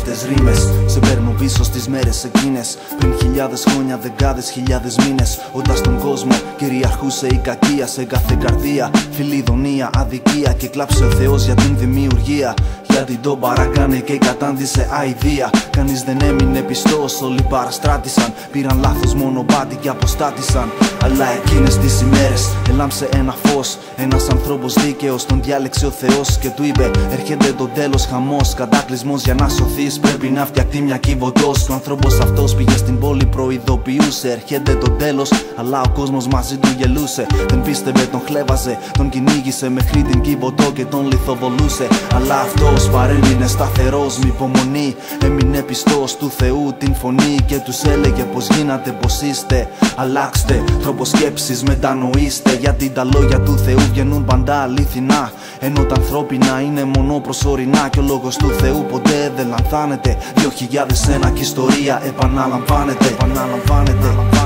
απίστευτες ρήμες. Σε παίρνω πίσω στις μέρες εκείνες. Πριν χιλιάδες χρόνια, δεκάδες χιλιάδες μήνες. Όταν στον κόσμο κυριαρχούσε η κακία Σε κάθε καρδία, φιλιδονία, αδικία Και κλάψε ο Θεός για την δημιουργία γιατί τον παρακάνε και κατάντησε αηδία. Κανείς δεν έμεινε πιστός, όλοι παραστράτησαν. Πήραν λάθος μονοπάτι και αποστάτησαν. Αλλά εκείνες τις ημέρες έλαμψε ένα φως. Ένας άνθρωπος δίκαιος τον διάλεξε ο Θεός και του είπε: Έρχεται το τέλος, χαμός, κατάκλυσμος για να σωθείς. Πρέπει να φτιαχτεί μια κυβωτός. Ο άνθρωπος αυτός πήγε στην πόλη, προειδοποιούσε. Έρχεται το τέλος, αλλά ο κόσμος μαζί του γελούσε. Δεν πίστευε, τον χλέβαζε, τον κυνήγησε μέχρι την κυβωτό και τον λιθοβολούσε. Αλλά αυτός παρέμεινε σταθερός με υπομονή. Έμεινε πιστός του Θεού την φωνή και τους έλεγε πως γίνατε, πως είστε. Αλλάξτε τρόπο σκέψης, μετανοήστε. Γιατί τα λόγια του Θεού βγαίνουν παντά αλήθινα. Ενώ τα ανθρώπινα είναι μόνο προσωρινά. Και ο λόγος του Θεού ποτέ δεν λανθάνεται. Δυο χιλιάδες ένα και ιστορία επαναλαμβάνεται. επαναλαμβάνεται.